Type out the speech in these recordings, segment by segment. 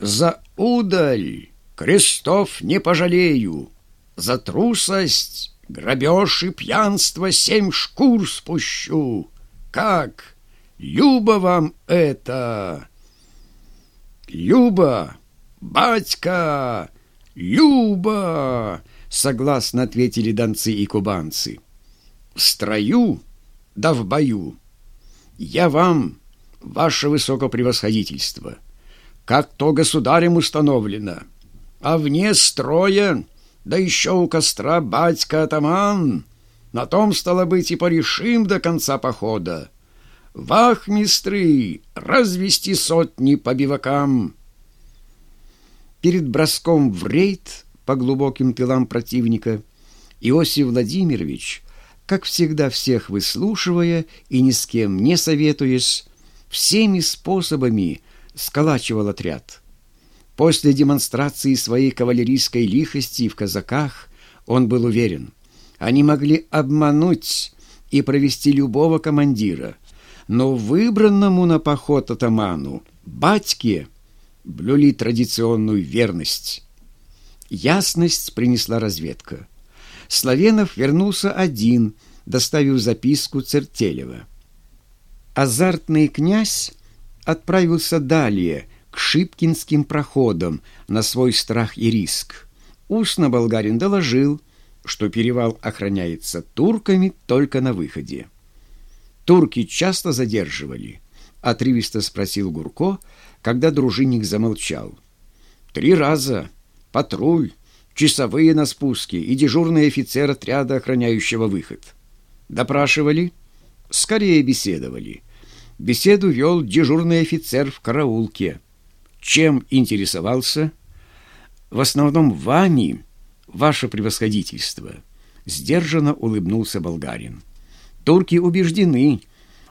За удаль крестов не пожалею, За трусость, грабеж и пьянство Семь шкур спущу. Как? Люба вам это? Люба, батька, Люба! Согласно ответили донцы и кубанцы. В строю, да в бою. Я вам, ваше высокопревосходительство, как то государем установлено, а вне строя, да еще у костра батька-атаман, на том, стало быть, и порешим до конца похода. Вахмистры, развести сотни по бивакам. Перед броском в рейд по глубоким тылам противника Иосиф Владимирович, как всегда всех выслушивая и ни с кем не советуясь, всеми способами сколачивал отряд. После демонстрации своей кавалерийской лихости в казаках он был уверен, они могли обмануть и провести любого командира, но выбранному на поход атаману, батьке, блюли традиционную верность. Ясность принесла разведка. Славенов вернулся один, доставив записку Цертелева. Азартный князь отправился далее, к Шипкинским проходам, на свой страх и риск. Устно болгарин доложил, что перевал охраняется турками только на выходе. «Турки часто задерживали?» — отрывисто спросил Гурко, когда дружинник замолчал. «Три раза. Патруль, часовые на спуске и дежурный офицер отряда, охраняющего выход. Допрашивали?» «Скорее беседовали». Беседу вел дежурный офицер в караулке. Чем интересовался? В основном вами, ваше превосходительство. Сдержанно улыбнулся болгарин. Турки убеждены,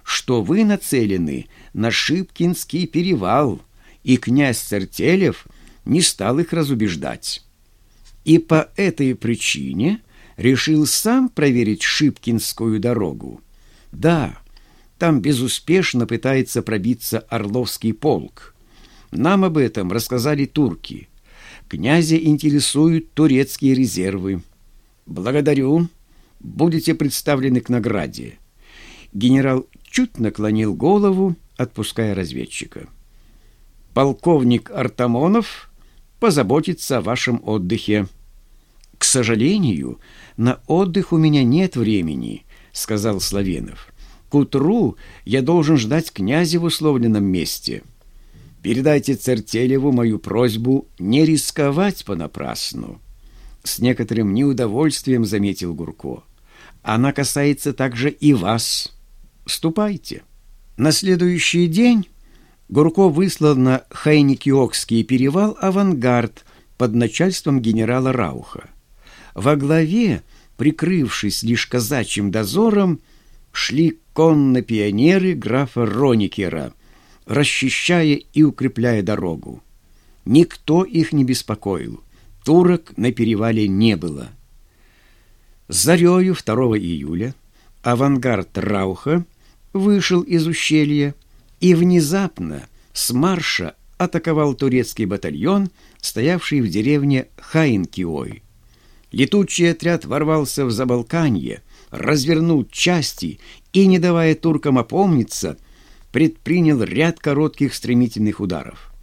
что вы нацелены на Шипкинский перевал, и князь Цертелев не стал их разубеждать. И по этой причине решил сам проверить Шипкинскую дорогу. Да, там безуспешно пытается пробиться Орловский полк. Нам об этом рассказали турки. Князя интересуют турецкие резервы. Благодарю. Будете представлены к награде. Генерал чуть наклонил голову, отпуская разведчика. Полковник Артамонов позаботится о вашем отдыхе. К сожалению, на отдых у меня нет времени, сказал Славенов. К утру я должен ждать князя в условленном месте. Передайте Цертелеву мою просьбу не рисковать понапрасну. С некоторым неудовольствием заметил Гурко. Она касается также и вас. Ступайте. На следующий день Гурко выслал на Хайникиокский перевал авангард под начальством генерала Рауха. Во главе, прикрывшись лишь казачьим дозором, шли конно-пионеры графа Роникера, расчищая и укрепляя дорогу. Никто их не беспокоил. Турок на перевале не было. Зарею 2 июля авангард Рауха вышел из ущелья и внезапно с марша атаковал турецкий батальон, стоявший в деревне Хаинкиой. Летучий отряд ворвался в Забалканье, развернул части и, не давая туркам опомниться, предпринял ряд коротких стремительных ударов.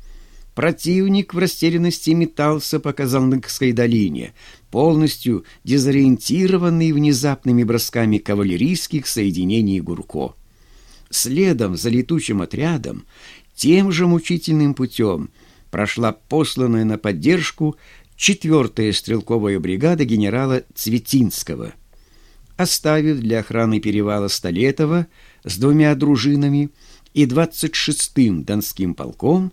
Противник в растерянности метался по Казанлыкской долине, полностью дезориентированный внезапными бросками кавалерийских соединений Гурко. Следом за летучим отрядом, тем же мучительным путем, прошла посланная на поддержку четвертая стрелковая бригада генерала Цветинского. Оставив для охраны перевала Столетова с двумя дружинами и 26-м Донским полком,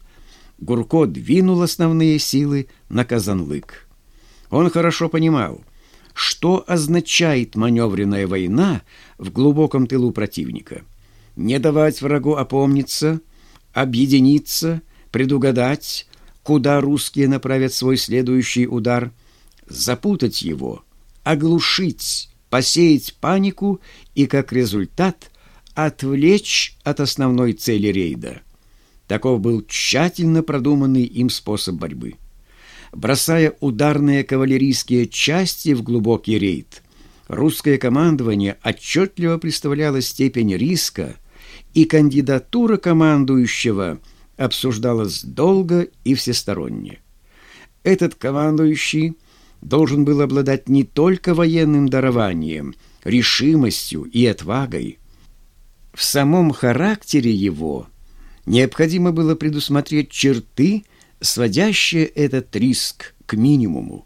Гурко двинул основные силы на Казанлык. Он хорошо понимал, что означает маневренная война в глубоком тылу противника. Не давать врагу опомниться, объединиться, предугадать, куда русские направят свой следующий удар, запутать его, оглушить, посеять панику и, как результат, отвлечь от основной цели рейда. Таков был тщательно продуманный им способ борьбы. Бросая ударные кавалерийские части в глубокий рейд, русское командование отчетливо представляло степень риска, и кандидатура командующего обсуждалась долго и всесторонне. Этот командующий должен был обладать не только военным дарованием, решимостью и отвагой. В самом характере его необходимо было предусмотреть черты, сводящие этот риск к минимуму.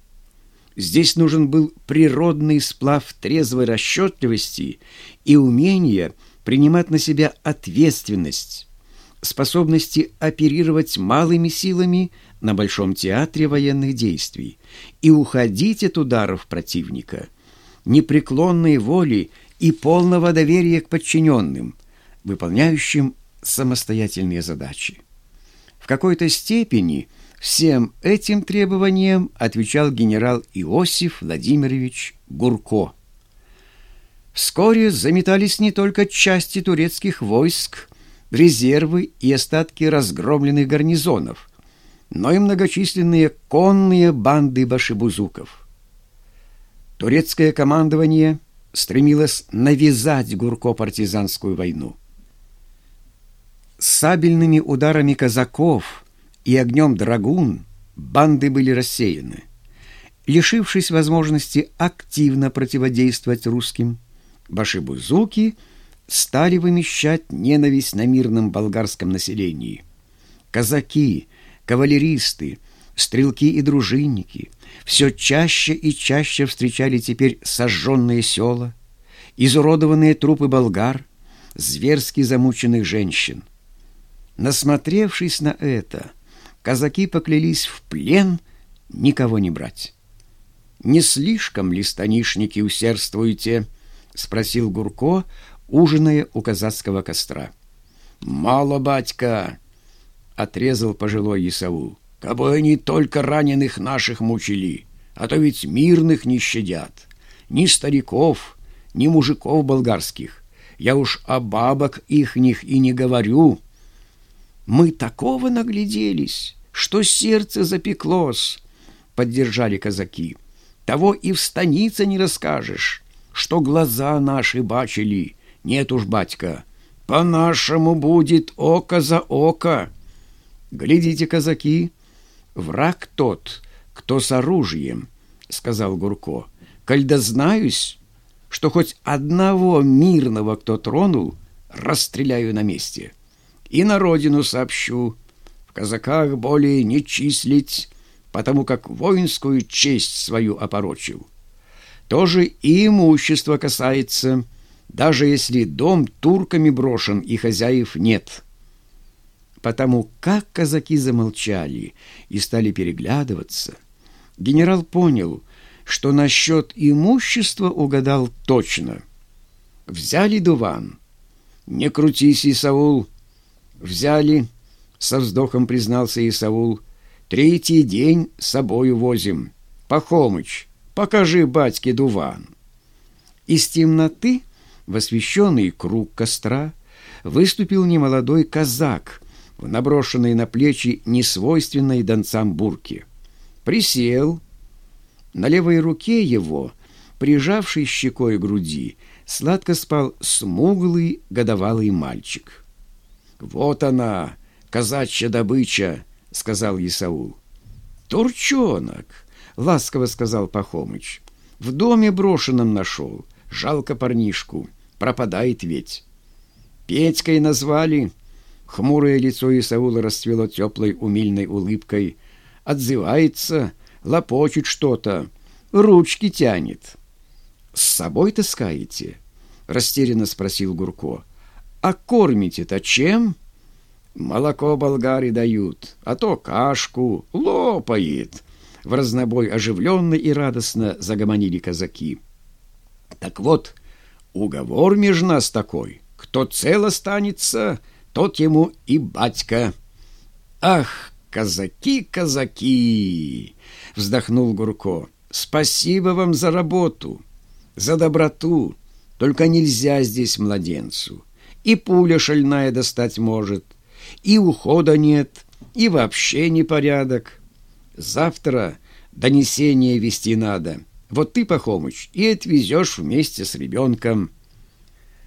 Здесь нужен был природный сплав трезвой расчетливости и умения принимать на себя ответственность, способности оперировать малыми силами на Большом театре военных действий и уходить от ударов противника, непреклонной воли и полного доверия к подчиненным, выполняющим самостоятельные задачи. В какой-то степени всем этим требованиям отвечал генерал Иосиф Владимирович Гурко. Вскоре заметались не только части турецких войск, резервы и остатки разгромленных гарнизонов, но и многочисленные конные банды башибузуков. Турецкое командование стремилось навязать Гурко партизанскую войну. Сабельными ударами казаков и огнем драгун банды были рассеяны. Лишившись возможности активно противодействовать русским, башибузуки стали вымещать ненависть на мирном болгарском населении. Казаки, кавалеристы, стрелки и дружинники все чаще и чаще встречали теперь сожженные села, изуродованные трупы болгар, зверски замученных женщин. Насмотревшись на это, казаки поклялись в плен никого не брать. «Не слишком ли, станишники, усердствуете?» — спросил Гурко, ужиная у казацкого костра. «Мало, батька!» — отрезал пожилой Исаул. «Кабы они только раненых наших мучили, а то ведь мирных не щадят. Ни стариков, ни мужиков болгарских. Я уж о бабок ихних и не говорю». Мы такого нагляделись, что сердце запеклось, — поддержали казаки. Того и в станице не расскажешь, что глаза наши бачили. Нет уж, батька, по-нашему будет око за око. Глядите, казаки, враг тот, кто с оружием, — сказал Гурко. Коль да знаюсь, что хоть одного мирного кто тронул, расстреляю на месте и на родину сообщу. В казаках более не числить, потому как воинскую честь свою опорочил. Тоже и имущество касается, даже если дом турками брошен и хозяев нет. Потому как казаки замолчали и стали переглядываться, генерал понял, что насчет имущества угадал точно. Взяли дуван. «Не крутись, Исаул!» «Взяли», — со вздохом признался Исаул. «Третий день с собою возим. Пахомыч, покажи батьке дуван». Из темноты в освещенный круг костра выступил немолодой казак в наброшенной на плечи несвойственной донцам бурке. Присел. На левой руке его, прижавший щекой груди, сладко спал смуглый годовалый мальчик. «Вот она, казачья добыча!» — сказал Исаул. «Турчонок!» — ласково сказал Пахомыч. «В доме брошенном нашел. Жалко парнишку. Пропадает ведь». «Петькой назвали». Хмурое лицо Исаула расцвело теплой умильной улыбкой. «Отзывается, лопочет что-то, ручки тянет». «С собой таскаете?» — растерянно спросил Гурко. А кормите-то чем? Молоко болгары дают, а то кашку лопает. В разнобой оживленно и радостно загомонили казаки. Так вот, уговор между нас такой. Кто цел останется, тот ему и батька. Ах, казаки, казаки! Вздохнул Гурко. Спасибо вам за работу, за доброту. Только нельзя здесь младенцу и пуля шальная достать может, И ухода нет, и вообще непорядок. Завтра донесение вести надо. Вот ты, Пахомыч, и отвезешь вместе с ребенком.